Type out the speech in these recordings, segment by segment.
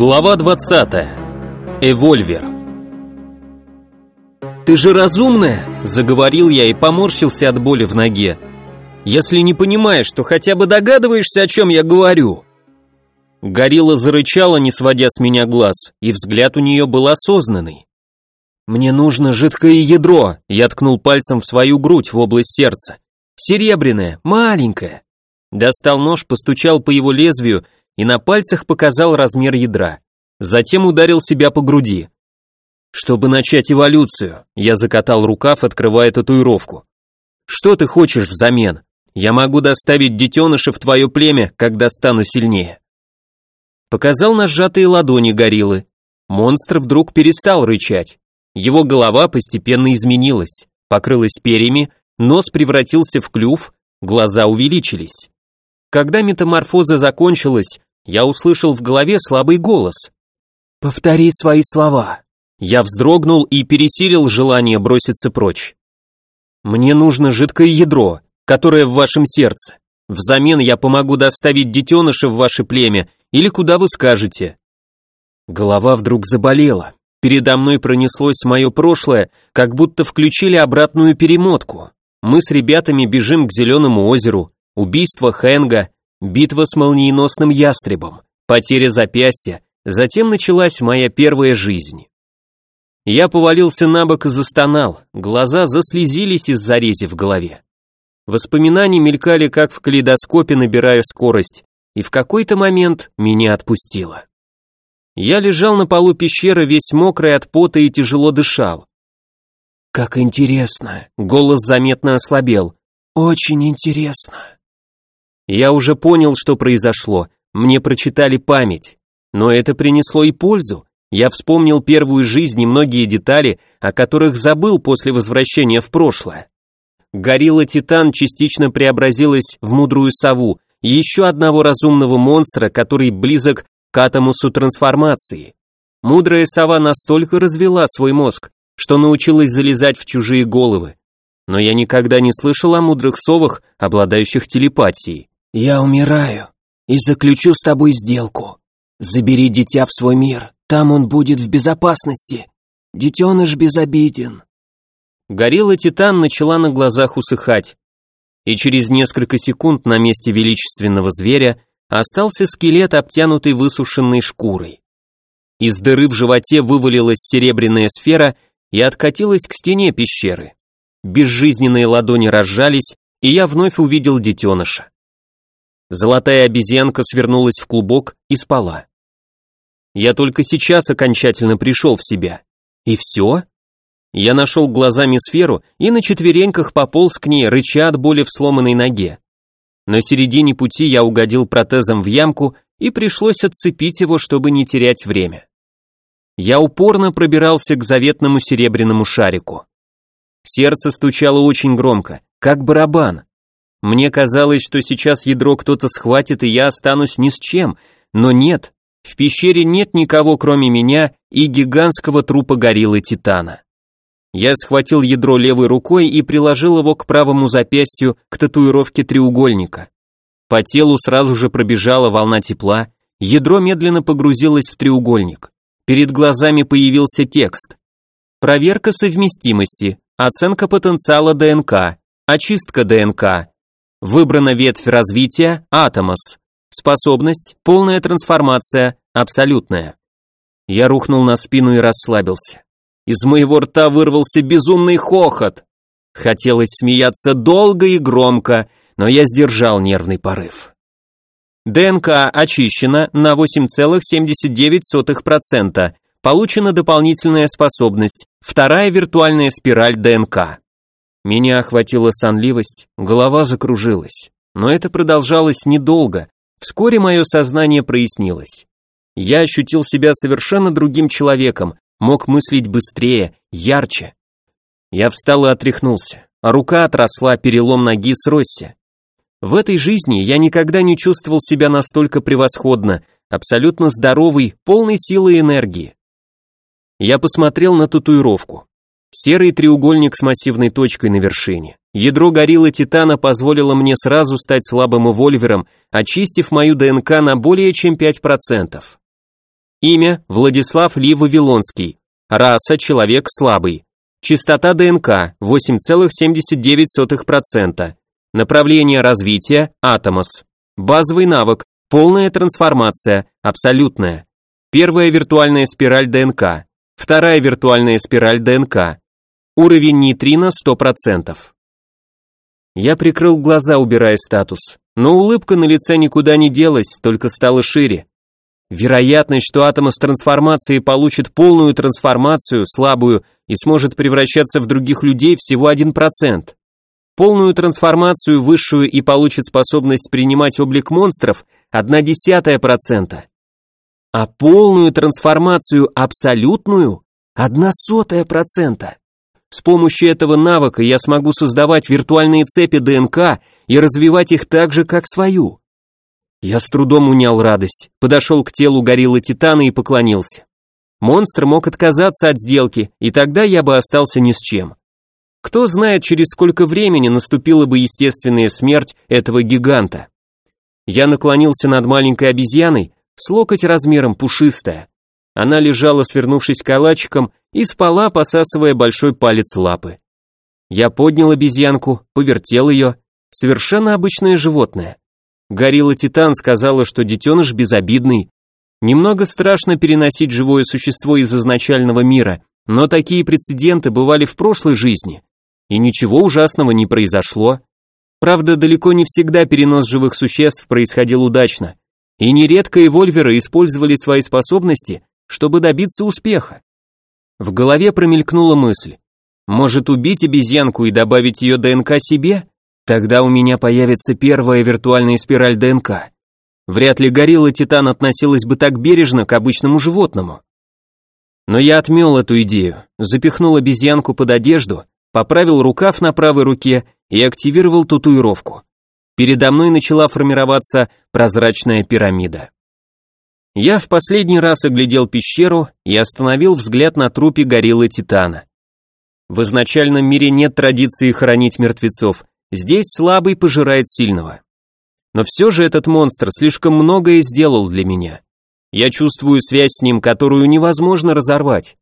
Глава 20. Эвольвер. «Ты же разумная!» – заговорил я и поморщился от боли в ноге. «Если не понимаешь, то хотя бы догадываешься, о чем я говорю!» Горилла зарычала, не сводя с меня глаз, и взгляд у нее был осознанный. «Мне нужно жидкое ядро», – я ткнул пальцем в свою грудь в область сердца. «Серебряное, маленькое». Достал нож, постучал по его лезвию – и на пальцах показал размер ядра. Затем ударил себя по груди. Чтобы начать эволюцию, я закатал рукав, открывая татуировку. Что ты хочешь взамен? Я могу доставить детеныша в твое племя, когда стану сильнее. Показал на сжатые ладони гориллы. Монстр вдруг перестал рычать. Его голова постепенно изменилась, покрылась перьями, нос превратился в клюв, глаза увеличились. Когда метаморфоза закончилась, я услышал в голове слабый голос. «Повтори свои слова». Я вздрогнул и пересилил желание броситься прочь. «Мне нужно жидкое ядро, которое в вашем сердце. Взамен я помогу доставить детеныша в ваше племя или куда вы скажете». Голова вдруг заболела. Передо мной пронеслось мое прошлое, как будто включили обратную перемотку. Мы с ребятами бежим к Зеленому озеру, убийство Хэнга, Битва с молниеносным ястребом, потеря запястья, затем началась моя первая жизнь. Я повалился на бок и застонал, глаза заслезились из-за рези в голове. Воспоминания мелькали как в калейдоскопе, набирая скорость, и в какой-то момент меня отпустило. Я лежал на полу пещеры, весь мокрый от пота и тяжело дышал. «Как интересно!» — голос заметно ослабел. «Очень интересно!» Я уже понял, что произошло, мне прочитали память. Но это принесло и пользу. Я вспомнил первую жизнь и многие детали, о которых забыл после возвращения в прошлое. Горилла Титан частично преобразилась в мудрую сову, еще одного разумного монстра, который близок к атомусу трансформации. Мудрая сова настолько развела свой мозг, что научилась залезать в чужие головы. Но я никогда не слышал о мудрых совах, обладающих телепатией. «Я умираю и заключу с тобой сделку. Забери дитя в свой мир, там он будет в безопасности. Детеныш безобиден». Горилла Титан начала на глазах усыхать, и через несколько секунд на месте величественного зверя остался скелет, обтянутый высушенной шкурой. Из дыры в животе вывалилась серебряная сфера и откатилась к стене пещеры. Безжизненные ладони разжались, и я вновь увидел детеныша. Золотая обезьянка свернулась в клубок и спала. Я только сейчас окончательно пришел в себя. И все? Я нашел глазами сферу и на четвереньках пополз к ней, рыча от боли в сломанной ноге. На середине пути я угодил протезом в ямку и пришлось отцепить его, чтобы не терять время. Я упорно пробирался к заветному серебряному шарику. Сердце стучало очень громко, как барабан. Мне казалось, что сейчас ядро кто-то схватит, и я останусь ни с чем, но нет. В пещере нет никого, кроме меня и гигантского трупа гориллы Титана. Я схватил ядро левой рукой и приложил его к правому запястью к татуировке треугольника. По телу сразу же пробежала волна тепла, ядро медленно погрузилось в треугольник. Перед глазами появился текст. Проверка совместимости, оценка потенциала ДНК, очистка ДНК, Выбрана ветвь развития Атомос. Способность полная трансформация, абсолютная. Я рухнул на спину и расслабился. Из моего рта вырвался безумный хохот. Хотелось смеяться долго и громко, но я сдержал нервный порыв. ДНК очищена на 8,79%. Получена дополнительная способность, вторая виртуальная спираль ДНК. Меня охватила сонливость, голова закружилась. Но это продолжалось недолго. Вскоре мое сознание прояснилось. Я ощутил себя совершенно другим человеком, мог мыслить быстрее, ярче. Я встал и отряхнулся, а рука отросла, перелом ноги сросся. В этой жизни я никогда не чувствовал себя настолько превосходно, абсолютно здоровый, полный силы и энергии. Я посмотрел на татуировку. Серый треугольник с массивной точкой на вершине. Ядро гориллы Титана позволило мне сразу стать слабым эвольвером, очистив мою ДНК на более чем 5%. Имя – Владислав Ли Вавилонский. Раса – человек слабый. Частота ДНК – 8,79%. Направление развития – Атомос. Базовый навык – полная трансформация, абсолютная. Первая виртуальная спираль ДНК. Вторая виртуальная спираль ДНК. Уровень нейтрино 100%. Я прикрыл глаза, убирая статус, но улыбка на лице никуда не делась, только стала шире. Вероятность, что атом из трансформации получит полную трансформацию, слабую, и сможет превращаться в других людей всего 1%. Полную трансформацию высшую и получит способность принимать облик монстров процента, А полную трансформацию абсолютную процента. С помощью этого навыка я смогу создавать виртуальные цепи ДНК и развивать их так же, как свою. Я с трудом унял радость, подошел к телу гориллы Титана и поклонился. Монстр мог отказаться от сделки, и тогда я бы остался ни с чем. Кто знает, через сколько времени наступила бы естественная смерть этого гиганта. Я наклонился над маленькой обезьяной, с локоть размером пушистая. Она лежала, свернувшись калачиком, и спала, посасывая большой палец лапы. Я поднял обезьянку, повертел ее. Совершенно обычное животное. Горилла Титан сказала, что детеныш безобидный. Немного страшно переносить живое существо из изначального мира, но такие прецеденты бывали в прошлой жизни. И ничего ужасного не произошло. Правда, далеко не всегда перенос живых существ происходил удачно. И нередко эвольверы использовали свои способности, чтобы добиться успеха. В голове промелькнула мысль. Может убить обезьянку и добавить ее ДНК себе? Тогда у меня появится первая виртуальная спираль ДНК. Вряд ли горилла Титан относилась бы так бережно к обычному животному. Но я отмел эту идею, запихнул обезьянку под одежду, поправил рукав на правой руке и активировал татуировку. Передо мной начала формироваться прозрачная пирамида. Я в последний раз оглядел пещеру и остановил взгляд на трупе гориллы Титана. В изначальном мире нет традиции хоронить мертвецов, здесь слабый пожирает сильного. Но все же этот монстр слишком многое сделал для меня. Я чувствую связь с ним, которую невозможно разорвать.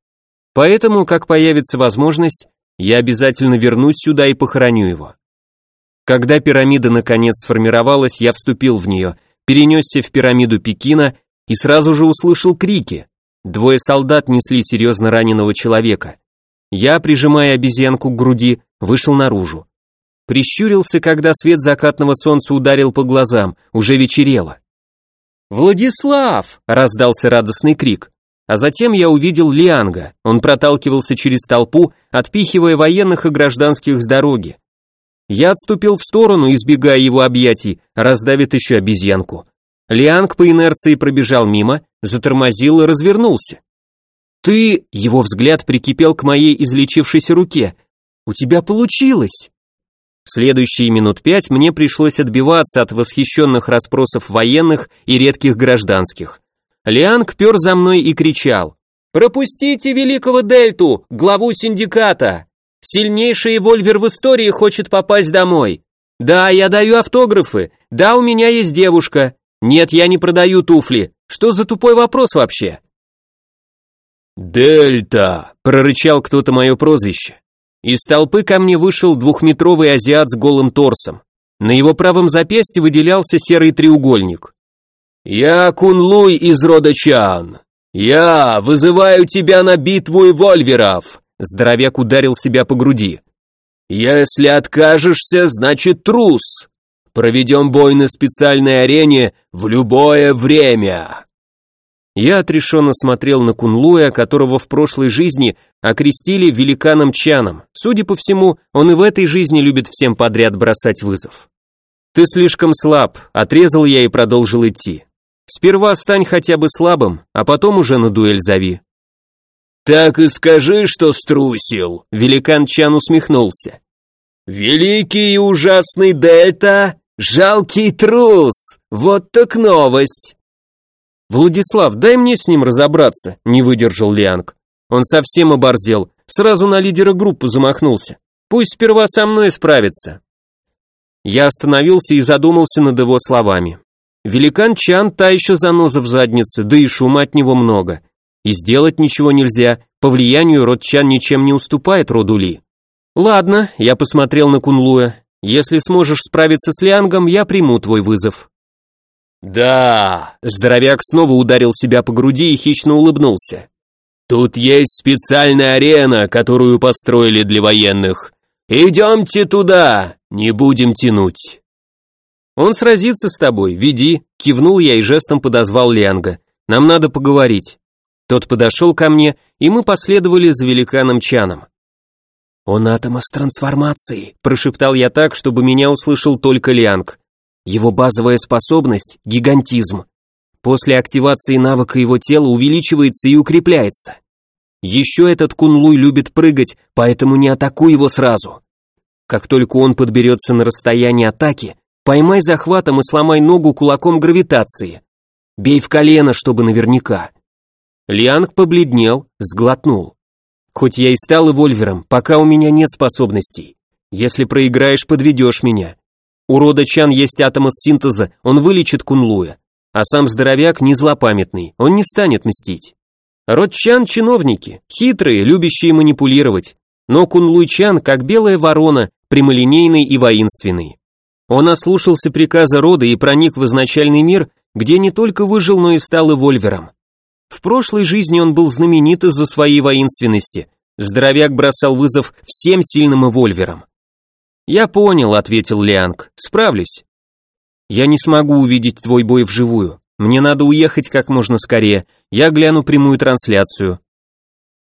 Поэтому, как появится возможность, я обязательно вернусь сюда и похороню его. Когда пирамида наконец сформировалась, я вступил в нее, перенесся в пирамиду Пекина и сразу же услышал крики. Двое солдат несли серьезно раненого человека. Я, прижимая обезьянку к груди, вышел наружу. Прищурился, когда свет закатного солнца ударил по глазам, уже вечерело. «Владислав!» — раздался радостный крик. А затем я увидел Лианга, он проталкивался через толпу, отпихивая военных и гражданских с дороги. Я отступил в сторону, избегая его объятий, раздавит еще обезьянку. Лианг по инерции пробежал мимо, затормозил и развернулся. «Ты...» — его взгляд прикипел к моей излечившейся руке. «У тебя получилось!» Следующие минут пять мне пришлось отбиваться от восхищенных расспросов военных и редких гражданских. Лианг пер за мной и кричал. «Пропустите великого Дельту, главу синдиката! Сильнейший вольвер в истории хочет попасть домой! Да, я даю автографы, да, у меня есть девушка, нет, я не продаю туфли. Что за тупой вопрос вообще? «Дельта!» — прорычал кто-то мое прозвище. Из толпы ко мне вышел двухметровый азиат с голым торсом. На его правом запястье выделялся серый треугольник. «Я Кунлуй из рода Чан. Я вызываю тебя на битву эвольверов!» Здоровяк ударил себя по груди. «Если откажешься, значит трус!» Проведем бой на специальной арене в любое время. Я отрешенно смотрел на Кунлуя, которого в прошлой жизни окрестили великаном Чаном. Судя по всему, он и в этой жизни любит всем подряд бросать вызов. Ты слишком слаб, отрезал я и продолжил идти. Сперва стань хотя бы слабым, а потом уже на дуэль зови. Так и скажи, что струсил, великан Чан усмехнулся. Великий и ужасный Дельта Жалкий трус! Вот так новость!» «Владислав, дай мне с ним разобраться», — не выдержал Лианг. Он совсем оборзел, сразу на лидера группы замахнулся. Пусть сперва со мной справится. Я остановился и задумался над его словами. Великан Чан та еще заноза в заднице, да и шума от него много. И сделать ничего нельзя, по влиянию род Чан ничем не уступает роду Ли. Ладно, я посмотрел на Кунлуя. Если сможешь справиться с Лиангом, я приму твой вызов. Да, здоровяк снова ударил себя по груди и хищно улыбнулся. Тут есть специальная арена, которую построили для военных. Идемте туда, не будем тянуть. Он сразится с тобой, веди, кивнул я и жестом подозвал Лианга. Нам надо поговорить. Тот подошел ко мне, и мы последовали за великаном Чаном. «Он атома с трансформацией», – прошептал я так, чтобы меня услышал только Лианг. «Его базовая способность – гигантизм. После активации навыка его тело увеличивается и укрепляется. Еще этот Кунлуй любит прыгать, поэтому не атакуй его сразу. Как только он подберется на расстояние атаки, поймай захватом и сломай ногу кулаком гравитации. Бей в колено, чтобы наверняка. Лианг побледнел, сглотнул. Хоть я и стал эвольвером, пока у меня нет способностей. Если проиграешь, подведешь меня. У рода Чан есть атом из синтеза, он вылечит Кунлуя. А сам здоровяк не злопамятный, он не станет мстить. Род Чан чиновники, хитрые, любящие манипулировать. Но Кунлуй Чан как белая ворона, прямолинейный и воинственный. Он ослушался приказа рода и проник в изначальный мир, где не только выжил, но и стал эвольвером. В прошлой жизни он был знаменит из-за своей воинственности. Здоровяк бросал вызов всем сильным эвольверам. «Я понял», — ответил Лианг, — «справлюсь». «Я не смогу увидеть твой бой вживую. Мне надо уехать как можно скорее. Я гляну прямую трансляцию».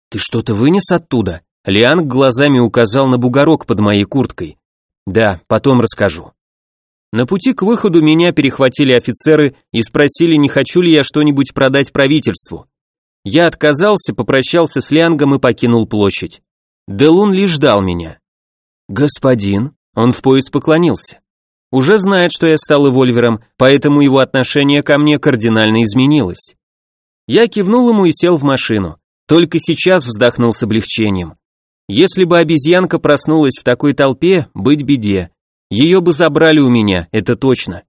«Ты что-то вынес оттуда?» Лианг глазами указал на бугорок под моей курткой. «Да, потом расскажу». На пути к выходу меня перехватили офицеры и спросили, не хочу ли я что-нибудь продать правительству. Я отказался, попрощался с Лянгом и покинул площадь. Делун лишь ждал меня. «Господин», он в пояс поклонился. Уже знает, что я стал эвольвером, поэтому его отношение ко мне кардинально изменилось. Я кивнул ему и сел в машину. Только сейчас вздохнул с облегчением. Если бы обезьянка проснулась в такой толпе, быть беде. Ее бы забрали у меня, это точно.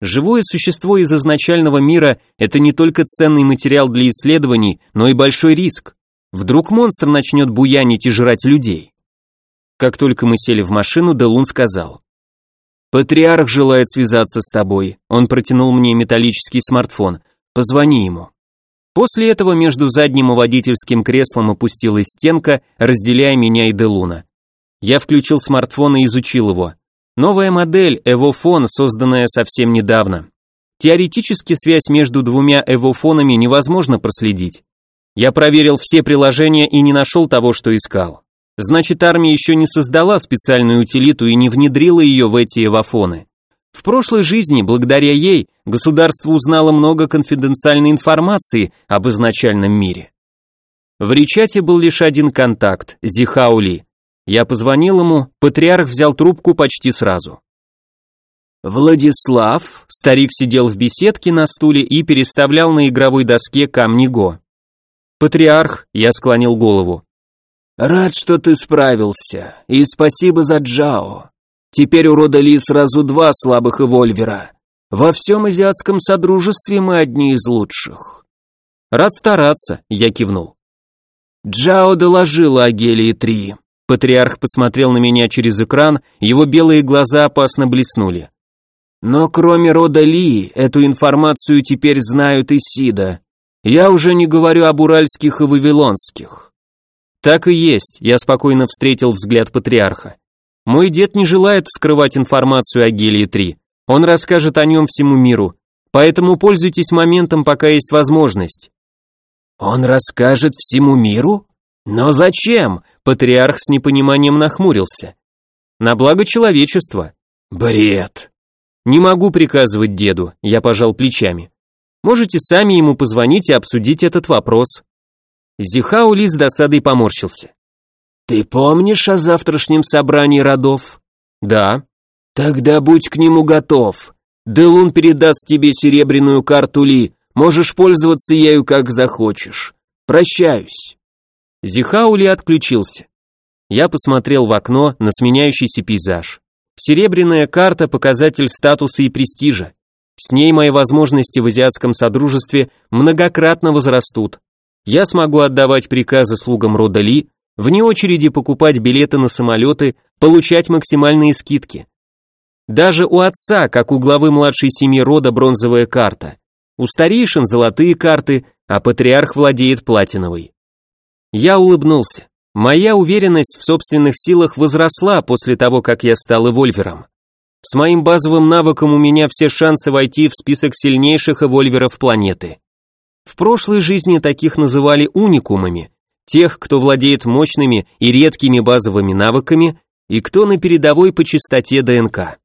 Живое существо из изначального мира – это не только ценный материал для исследований, но и большой риск. Вдруг монстр начнет буянить и жрать людей. Как только мы сели в машину, Делун сказал. «Патриарх желает связаться с тобой». Он протянул мне металлический смартфон. «Позвони ему». После этого между задним и водительским креслом опустилась стенка, разделяя меня и Делуна. Я включил смартфон и изучил его. Новая модель Evophone, созданная совсем недавно. Теоретически связь между двумя эвофонами невозможно проследить. Я проверил все приложения и не нашел того, что искал. Значит, армия еще не создала специальную утилиту и не внедрила ее в эти эвофоны. В прошлой жизни, благодаря ей, государство узнало много конфиденциальной информации об изначальном мире. В Ричате был лишь один контакт – Зихаули. Я позвонил ему, патриарх взял трубку почти сразу. Владислав, старик сидел в беседке на стуле и переставлял на игровой доске камни Го. Патриарх, я склонил голову. Рад, что ты справился, и спасибо за Джао. Теперь у рода Ли сразу два слабых эвольвера. Во всем азиатском содружестве мы одни из лучших. Рад стараться, я кивнул. Джао доложила о Гелии-3. Патриарх посмотрел на меня через экран, его белые глаза опасно блеснули. Но кроме рода Ли, эту информацию теперь знают и Сида. Я уже не говорю об уральских и вавилонских. Так и есть, я спокойно встретил взгляд патриарха. Мой дед не желает скрывать информацию о Гелии-3. Он расскажет о нем всему миру. Поэтому пользуйтесь моментом, пока есть возможность. Он расскажет всему миру? Но зачем? Патриарх с непониманием нахмурился. На благо человечества. Бред. Не могу приказывать деду, я пожал плечами. Можете сами ему позвонить и обсудить этот вопрос. Зихаули с досадой поморщился. Ты помнишь о завтрашнем собрании родов? Да. Тогда будь к нему готов. Делун передаст тебе серебряную карту Ли, можешь пользоваться ею как захочешь. Прощаюсь. Зихаули отключился. Я посмотрел в окно на сменяющийся пейзаж. Серебряная карта – показатель статуса и престижа. С ней мои возможности в азиатском содружестве многократно возрастут. Я смогу отдавать приказы слугам рода Ли, вне очереди покупать билеты на самолеты, получать максимальные скидки. Даже у отца, как у главы младшей семьи рода, бронзовая карта. У старейшин золотые карты, а патриарх владеет платиновой. Я улыбнулся. Моя уверенность в собственных силах возросла после того, как я стал эвольвером. С моим базовым навыком у меня все шансы войти в список сильнейших эвольверов планеты. В прошлой жизни таких называли уникумами, тех, кто владеет мощными и редкими базовыми навыками и кто на передовой по частоте ДНК.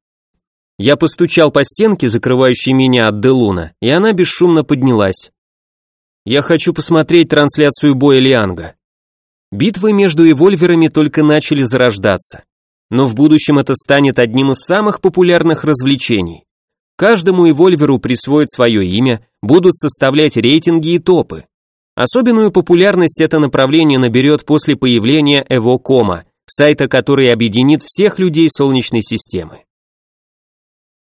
Я постучал по стенке, закрывающей меня от Делуна, и она бесшумно поднялась. Я хочу посмотреть трансляцию боя Лианга. Битвы между эвольверами только начали зарождаться но в будущем это станет одним из самых популярных развлечений. Каждому эвольверу присвоят свое имя, будут составлять рейтинги и топы. Особенную популярность это направление наберет после появления Эвокома, сайта, который объединит всех людей Солнечной системы.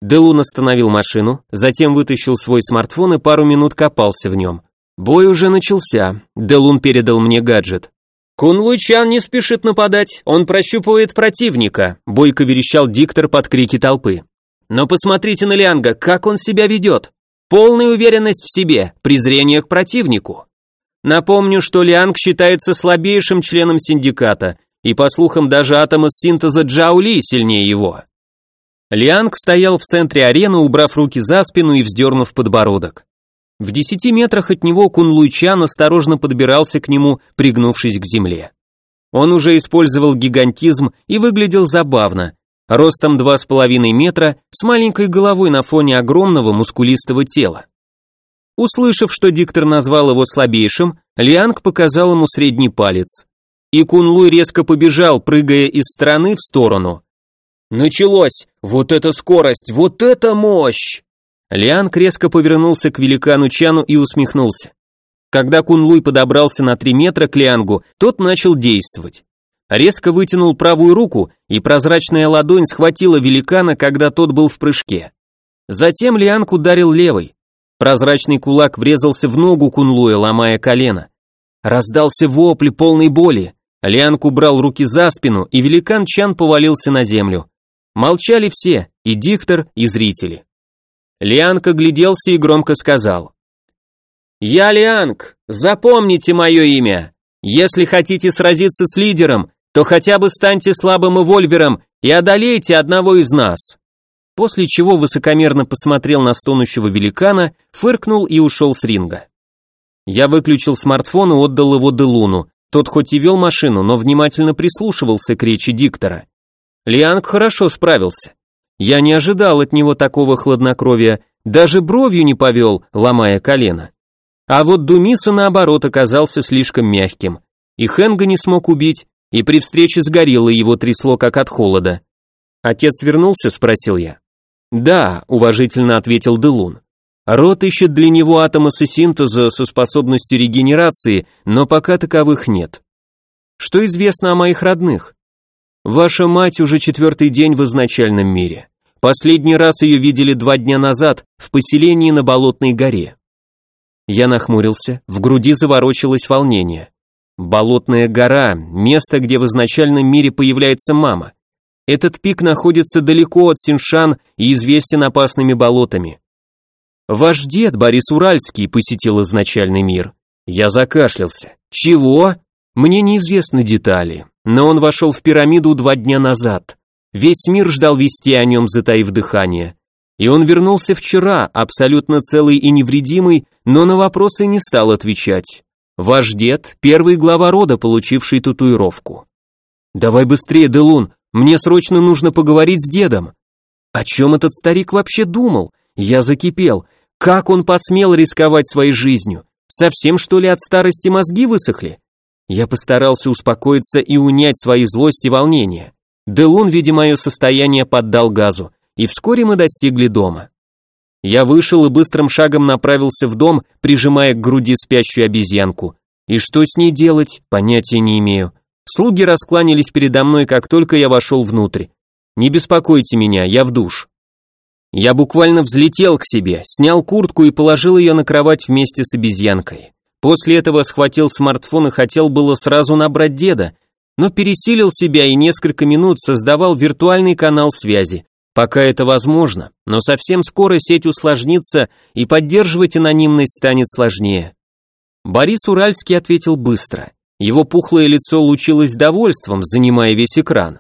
Делун остановил машину, затем вытащил свой смартфон и пару минут копался в нем. Бой уже начался, Делун передал мне гаджет. «Кун Лучан не спешит нападать, он прощупывает противника», бойко верещал диктор под крики толпы. «Но посмотрите на Лианга, как он себя ведет. Полная уверенность в себе, презрение к противнику. Напомню, что Лианг считается слабейшим членом синдиката, и по слухам даже атом из синтеза Джаули сильнее его». Лианг стоял в центре арены, убрав руки за спину и вздернув подбородок. В десяти метрах от него Кун Луйчан осторожно подбирался к нему, пригнувшись к земле. Он уже использовал гигантизм и выглядел забавно, ростом два с половиной метра, с маленькой головой на фоне огромного мускулистого тела. Услышав, что диктор назвал его слабейшим, Лианг показал ему средний палец. И Кун Луй резко побежал, прыгая из стороны в сторону. Началось! Вот это скорость! Вот это мощь! Лианг резко повернулся к великану Чану и усмехнулся. Когда Кунлуй подобрался на три метра к Лиангу, тот начал действовать. Резко вытянул правую руку, и прозрачная ладонь схватила великана, когда тот был в прыжке. Затем Лианг ударил левой. Прозрачный кулак врезался в ногу Кунлуя, ломая колено. Раздался вопль полной боли. Лианг убрал руки за спину, и великан Чан повалился на землю. Молчали все, и диктор, и зрители. Лианг огляделся и громко сказал. «Я Лианг, запомните мое имя. Если хотите сразиться с лидером, то хотя бы станьте слабым эвольвером и одолейте одного из нас». После чего высокомерно посмотрел на стонущего великана, фыркнул и ушел с ринга. Я выключил смартфон и отдал его Делуну. Тот хоть и вел машину, но внимательно прислушивался к речи диктора. Лианг хорошо справился. Я не ожидал от него такого хладнокровия, даже бровью не повел, ломая колено. А вот Думиса, наоборот, оказался слишком мягким. И Хенга не смог убить, и при встрече с гориллой его трясло как от холода. «Отец вернулся?» – спросил я. «Да», – уважительно ответил Делун. «Рот ищет для него атомы синтеза со способностью регенерации, но пока таковых нет. Что известно о моих родных?» Ваша мать уже четвертый день в изначальном мире. Последний раз ее видели два дня назад в поселении на Болотной горе. Я нахмурился, в груди заворочилось волнение. Болотная гора – место, где в изначальном мире появляется мама. Этот пик находится далеко от Синшан и известен опасными болотами. Ваш дед Борис Уральский посетил изначальный мир. Я закашлялся. Чего? Мне неизвестны детали, но он вошел в пирамиду два дня назад. Весь мир ждал вести о нем, затаив дыхание. И он вернулся вчера, абсолютно целый и невредимый, но на вопросы не стал отвечать. Ваш дед – первый глава рода, получивший татуировку. Давай быстрее, Делун, мне срочно нужно поговорить с дедом. О чем этот старик вообще думал? Я закипел. Как он посмел рисковать своей жизнью? Совсем что ли от старости мозги высохли? Я постарался успокоиться и унять свои злость и волнение. Делун, видя мое состояние, поддал газу, и вскоре мы достигли дома. Я вышел и быстрым шагом направился в дом, прижимая к груди спящую обезьянку. И что с ней делать, понятия не имею. Слуги раскланялись передо мной, как только я вошел внутрь. «Не беспокойте меня, я в душ». Я буквально взлетел к себе, снял куртку и положил ее на кровать вместе с обезьянкой. После этого схватил смартфон и хотел было сразу набрать деда, но пересилил себя и несколько минут создавал виртуальный канал связи. Пока это возможно, но совсем скоро сеть усложнится и поддерживать анонимность станет сложнее. Борис Уральский ответил быстро. Его пухлое лицо лучилось довольством, занимая весь экран.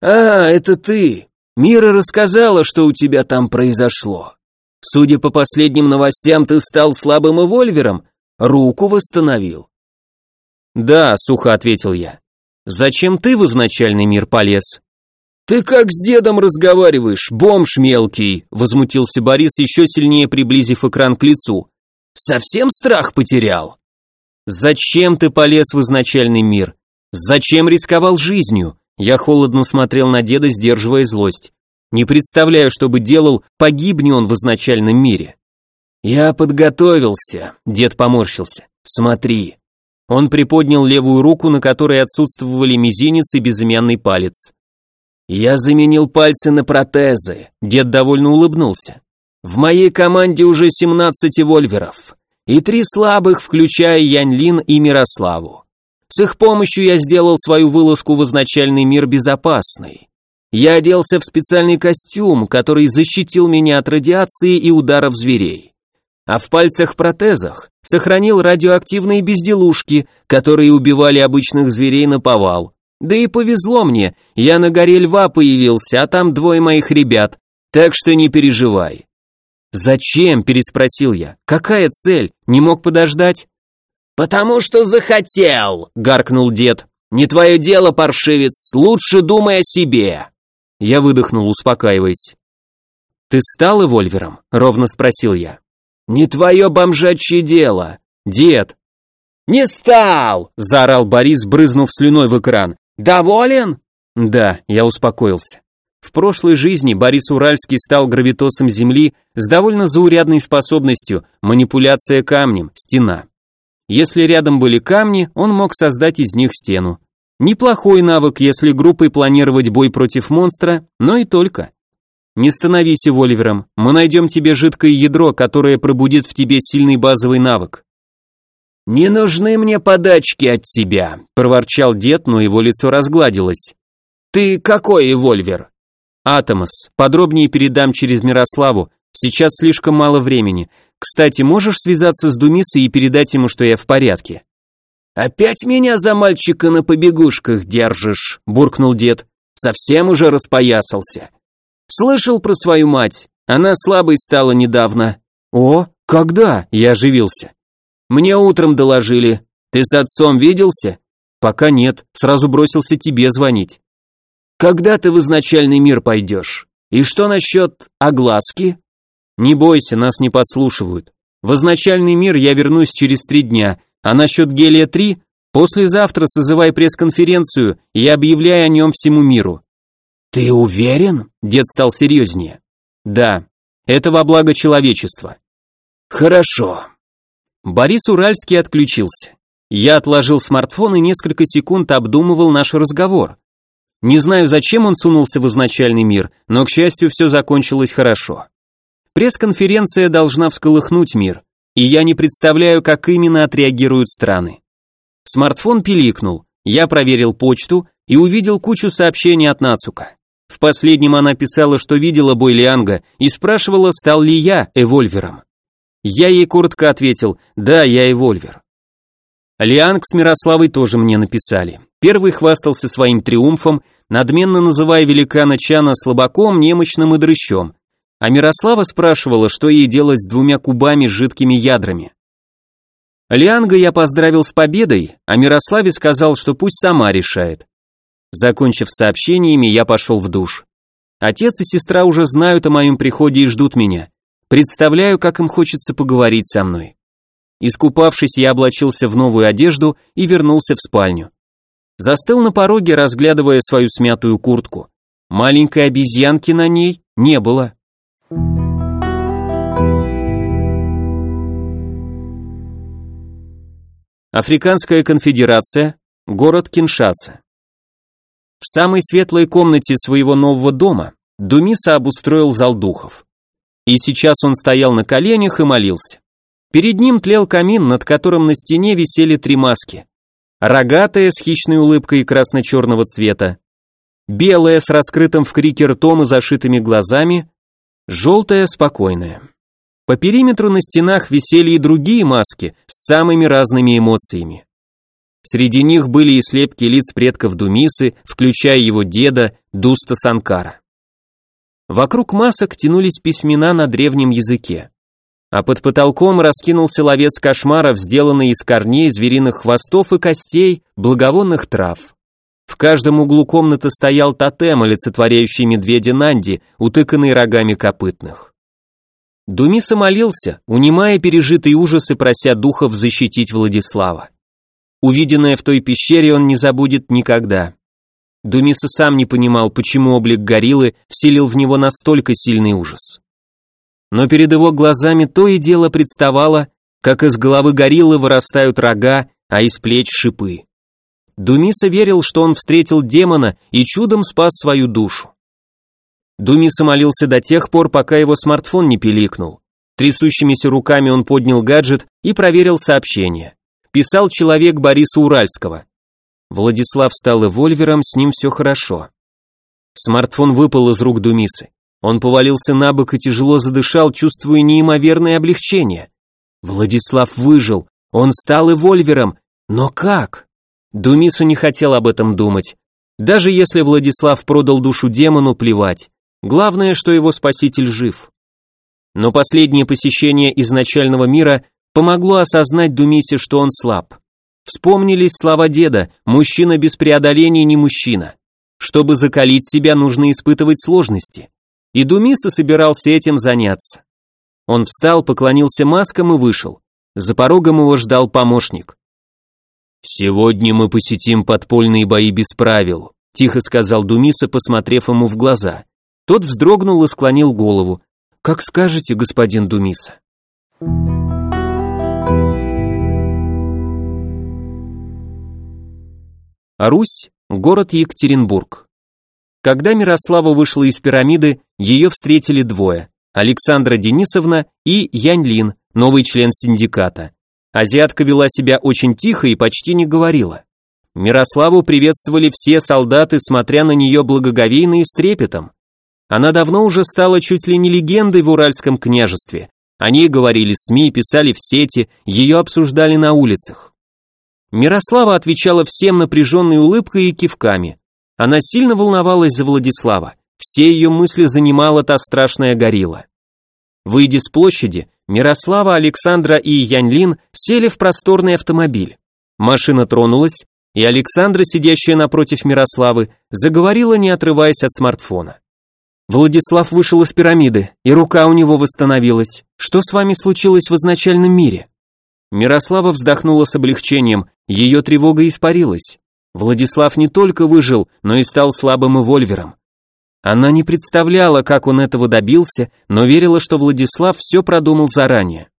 «А, это ты! Мира рассказала, что у тебя там произошло. Судя по последним новостям, ты стал слабым эвольвером, руку восстановил». «Да», — сухо ответил я. «Зачем ты в изначальный мир полез?» «Ты как с дедом разговариваешь, бомж мелкий!» — возмутился Борис, еще сильнее приблизив экран к лицу. «Совсем страх потерял?» «Зачем ты полез в изначальный мир? Зачем рисковал жизнью?» Я холодно смотрел на деда, сдерживая злость. Не представляю, что бы делал, погибни он в изначальном мире. «Я подготовился», — дед поморщился. «Смотри». Он приподнял левую руку, на которой отсутствовали мизинец и безымянный палец. «Я заменил пальцы на протезы», — дед довольно улыбнулся. «В моей команде уже 17 вольверов, и три слабых, включая Яньлин и Мирославу. С их помощью я сделал свою вылазку в изначальный мир безопасной. Я оделся в специальный костюм, который защитил меня от радиации и ударов зверей. А в пальцах-протезах сохранил радиоактивные безделушки, которые убивали обычных зверей на повал. Да и повезло мне, я на горе льва появился, а там двое моих ребят, так что не переживай. «Зачем?» – переспросил я. «Какая цель? Не мог подождать?» «Потому что захотел!» – гаркнул дед. «Не твое дело, паршивец, лучше думай о себе!» Я выдохнул, успокаиваясь. «Ты стал эвольвером?» – ровно спросил я. «Не твое бомжачье дело!» «Дед!» «Не стал!» – заорал Борис, брызнув слюной в экран. Доволен? Да, я успокоился. В прошлой жизни Борис Уральский стал гравитосом Земли с довольно заурядной способностью манипуляция камнем, стена. Если рядом были камни, он мог создать из них стену. Неплохой навык, если группой планировать бой против монстра, но и только. Не становись Вольвером, мы найдем тебе жидкое ядро, которое пробудит в тебе сильный базовый навык. «Не нужны мне подачки от тебя», — проворчал дед, но его лицо разгладилось. «Ты какой эвольвер?» «Атомос. Подробнее передам через Мирославу. Сейчас слишком мало времени. Кстати, можешь связаться с Думисой и передать ему, что я в порядке?» «Опять меня за мальчика на побегушках держишь», — буркнул дед. «Совсем уже распоясался. Слышал про свою мать? Она слабой стала недавно». «О, когда?» — я оживился. Мне утром доложили. Ты с отцом виделся? Пока нет, сразу бросился тебе звонить. Когда ты в изначальный мир пойдешь? И что насчет огласки? Не бойся, нас не подслушивают. В изначальный мир я вернусь через три дня, а насчет Гелия-3 послезавтра созывай пресс-конференцию и объявляй о нем всему миру. Ты уверен? Дед стал серьезнее. Да, это во благо человечества. Хорошо, Борис Уральский отключился. Я отложил смартфон и несколько секунд обдумывал наш разговор. Не знаю, зачем он сунулся в изначальный мир, но, к счастью, все закончилось хорошо. Пресс-конференция должна всколыхнуть мир, и я не представляю, как именно отреагируют страны. Смартфон пиликнул, я проверил почту и увидел кучу сообщений от Нацука. В последнем она писала, что видела бой Лианга и спрашивала, стал ли я эвольвером. Я ей коротко ответил, да, я и Вольвер. Лианг с Мирославой тоже мне написали. Первый хвастался своим триумфом, надменно называя великана Чана слабаком, немощным и дрыщом. А Мирослава спрашивала, что ей делать с двумя кубами с жидкими ядрами. Лианга я поздравил с победой, а Мирославе сказал, что пусть сама решает. Закончив сообщениями, я пошел в душ. Отец и сестра уже знают о моем приходе и ждут меня. Представляю, как им хочется поговорить со мной. Искупавшись, я облачился в новую одежду и вернулся в спальню. Застыл на пороге, разглядывая свою смятую куртку. Маленькой обезьянки на ней не было. Африканская конфедерация, город Киншаса. В самой светлой комнате своего нового дома Думиса обустроил зал духов. И сейчас он стоял на коленях и молился. Перед ним тлел камин, над которым на стене висели три маски. Рогатая с хищной улыбкой красно-черного цвета, белая с раскрытым в крике ртом и зашитыми глазами, желтая спокойная. По периметру на стенах висели и другие маски с самыми разными эмоциями. Среди них были и слепки лиц предков Думисы, включая его деда Дуста Санкара. Вокруг масок тянулись письмена на древнем языке. А под потолком раскинулся ловец кошмаров, сделанный из корней, звериных хвостов и костей, благовонных трав. В каждом углу комнаты стоял тотем, олицетворяющий медведя Нанди, утыканный рогами копытных. Думиса молился, унимая пережитый ужас и прося духов защитить Владислава. Увиденное в той пещере он не забудет никогда. Думиса сам не понимал, почему облик гориллы вселил в него настолько сильный ужас. Но перед его глазами то и дело представало, как из головы гориллы вырастают рога, а из плеч шипы. Думиса верил, что он встретил демона и чудом спас свою душу. Думиса молился до тех пор, пока его смартфон не пиликнул. Трясущимися руками он поднял гаджет и проверил сообщение. Писал человек Бориса Уральского. Владислав стал эвольвером, с ним все хорошо. Смартфон выпал из рук Думисы. Он повалился на бок и тяжело задышал, чувствуя неимоверное облегчение. Владислав выжил, он стал эвольвером, но как? Думису не хотел об этом думать. Даже если Владислав продал душу демону, плевать. Главное, что его спаситель жив. Но последнее посещение изначального мира помогло осознать Думисе, что он слаб. Вспомнились слова деда «мужчина без преодоления не мужчина». Чтобы закалить себя, нужно испытывать сложности. И Думиса собирался этим заняться. Он встал, поклонился маскам и вышел. За порогом его ждал помощник. «Сегодня мы посетим подпольные бои без правил», тихо сказал Думиса, посмотрев ему в глаза. Тот вздрогнул и склонил голову. «Как скажете, господин Думиса». А Русь – город Екатеринбург. Когда Мирослава вышла из пирамиды, ее встретили двое – Александра Денисовна и Янь Лин, новый член синдиката. Азиатка вела себя очень тихо и почти не говорила. Мирославу приветствовали все солдаты, смотря на нее благоговейно и с трепетом. Она давно уже стала чуть ли не легендой в Уральском княжестве. О ней говорили СМИ, писали в сети, ее обсуждали на улицах. Мирослава отвечала всем напряженной улыбкой и кивками. Она сильно волновалась за Владислава. Все ее мысли занимала та страшная горилла. Выйдя с площади, Мирослава, Александра и Яньлин сели в просторный автомобиль. Машина тронулась, и Александра, сидящая напротив Мирославы, заговорила, не отрываясь от смартфона. Владислав вышел из пирамиды, и рука у него восстановилась. Что с вами случилось в изначальном мире? Мирослава вздохнула с облегчением, ее тревога испарилась. Владислав не только выжил, но и стал слабым эвольвером. Она не представляла, как он этого добился, но верила, что Владислав все продумал заранее.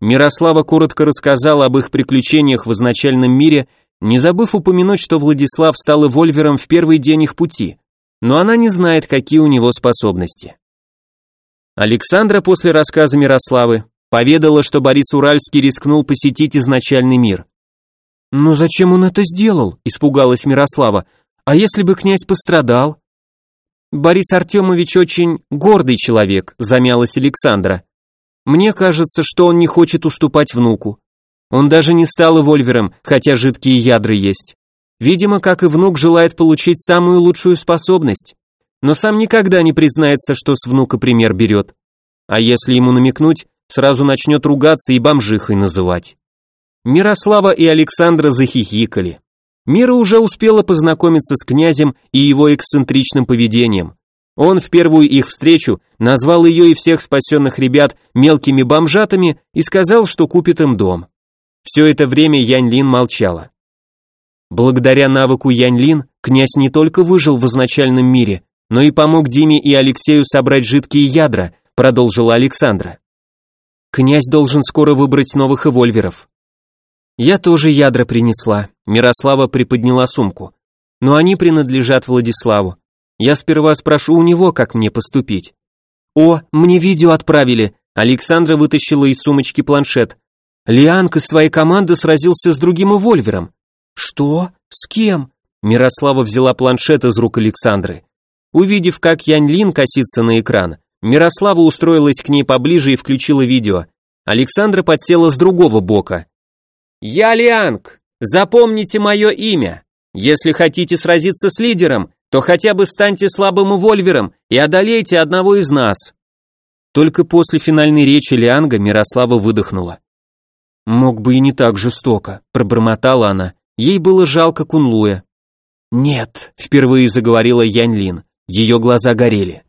Мирослава коротко рассказала об их приключениях в изначальном мире, не забыв упомянуть, что Владислав стал эвольвером в первый день их пути, но она не знает, какие у него способности. Александра после рассказа Мирославы Поведала, что Борис Уральский рискнул посетить изначальный мир. «Но зачем он это сделал?» – испугалась Мирослава. «А если бы князь пострадал?» «Борис Артемович очень гордый человек», – замялась Александра. «Мне кажется, что он не хочет уступать внуку. Он даже не стал эвольвером, хотя жидкие ядра есть. Видимо, как и внук желает получить самую лучшую способность, но сам никогда не признается, что с внука пример берет. А если ему намекнуть, сразу начнет ругаться и бомжихой называть. Мирослава и Александра захихикали. Мира уже успела познакомиться с князем и его эксцентричным поведением. Он в первую их встречу назвал ее и всех спасенных ребят мелкими бомжатами и сказал, что купит им дом. Все это время Янь Лин молчала. Благодаря навыку Янь Лин, князь не только выжил в изначальном мире, но и помог Диме и Алексею собрать жидкие ядра, продолжила Александра. Князь должен скоро выбрать новых эвольверов. Я тоже ядра принесла. Мирослава приподняла сумку. Но они принадлежат Владиславу. Я сперва спрошу у него, как мне поступить. О, мне видео отправили. Александра вытащила из сумочки планшет. Лианг из твоей команды сразился с другим эвольвером. Что? С кем? Мирослава взяла планшет из рук Александры. Увидев, как Янь Лин косится на экран, Мирослава устроилась к ней поближе и включила видео. Александра подсела с другого бока. «Я Лианг! Запомните мое имя! Если хотите сразиться с лидером, то хотя бы станьте слабым вольвером и одолейте одного из нас!» Только после финальной речи Лианга Мирослава выдохнула. «Мог бы и не так жестоко», — пробормотала она. Ей было жалко Кунлуя. «Нет», — впервые заговорила Янь Лин. Ее глаза горели.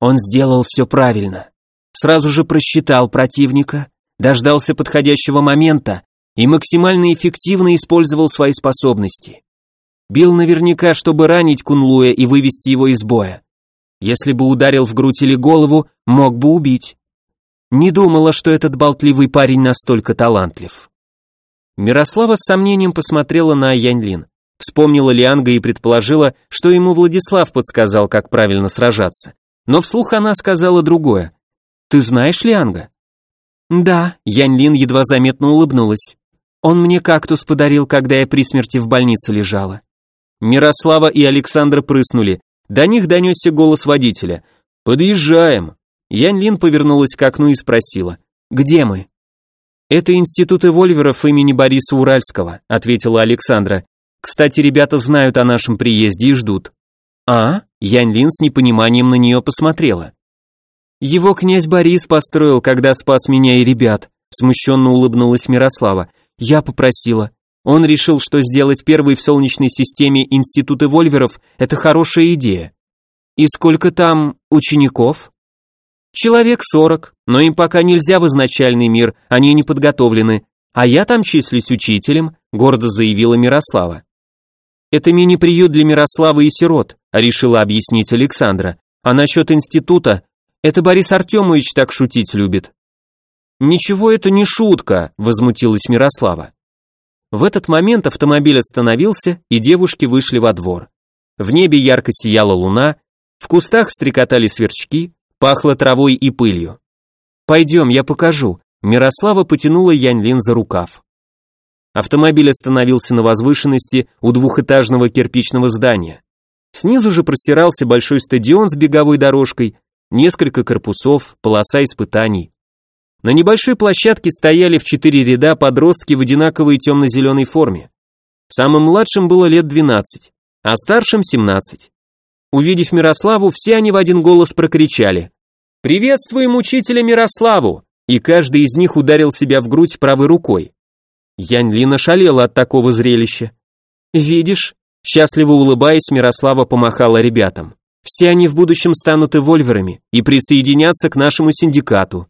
Он сделал все правильно. Сразу же просчитал противника, дождался подходящего момента и максимально эффективно использовал свои способности. Бил наверняка, чтобы ранить Кунлуя и вывести его из боя. Если бы ударил в грудь или голову, мог бы убить. Не думала, что этот болтливый парень настолько талантлив. Мирослава с сомнением посмотрела на Яньлин. Вспомнила Лианга и предположила, что ему Владислав подсказал, как правильно сражаться. Но вслух она сказала другое. «Ты знаешь Лианга?» «Да», Яньлин едва заметно улыбнулась. «Он мне кактус подарил, когда я при смерти в больнице лежала». Мирослава и Александр прыснули. До них донесся голос водителя. «Подъезжаем». Яньлин повернулась к окну и спросила. «Где мы?» «Это институт эвольверов имени Бориса Уральского», ответила Александра. Кстати, ребята знают о нашем приезде и ждут. А? Янь Лин с непониманием на нее посмотрела. Его князь Борис построил, когда спас меня и ребят, смущенно улыбнулась Мирослава. Я попросила. Он решил, что сделать первый в Солнечной системе институт эвольверов – это хорошая идея. И сколько там учеников? Человек сорок, но им пока нельзя в изначальный мир, они не подготовлены. А я там числюсь учителем, гордо заявила Мирослава. Это мини-приют для Мирославы и сирот, решила объяснить Александра. А насчет института, это Борис Артемович так шутить любит. Ничего, это не шутка, возмутилась Мирослава. В этот момент автомобиль остановился, и девушки вышли во двор. В небе ярко сияла луна, в кустах стрекотали сверчки, пахло травой и пылью. «Пойдем, я покажу», Мирослава потянула Яньлин за рукав. Автомобиль остановился на возвышенности у двухэтажного кирпичного здания. Снизу же простирался большой стадион с беговой дорожкой, несколько корпусов, полоса испытаний. На небольшой площадке стояли в четыре ряда подростки в одинаковой темно-зеленой форме. Самым младшим было лет 12, а старшим 17. Увидев Мирославу, все они в один голос прокричали «Приветствуем учителя Мирославу!» и каждый из них ударил себя в грудь правой рукой. Янь Лин ошалела от такого зрелища. «Видишь?» Счастливо улыбаясь, Мирослава помахала ребятам. «Все они в будущем станут эвольверами и присоединятся к нашему синдикату».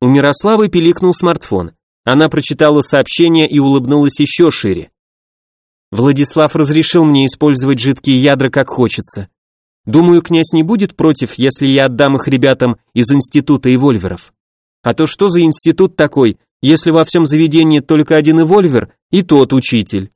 У Мирославы пиликнул смартфон. Она прочитала сообщение и улыбнулась еще шире. Владислав разрешил мне использовать жидкие ядра как хочется. Думаю, князь не будет против, если я отдам их ребятам из института эвольверов. А то что за институт такой, если во всем заведении только один эвольвер и тот учитель.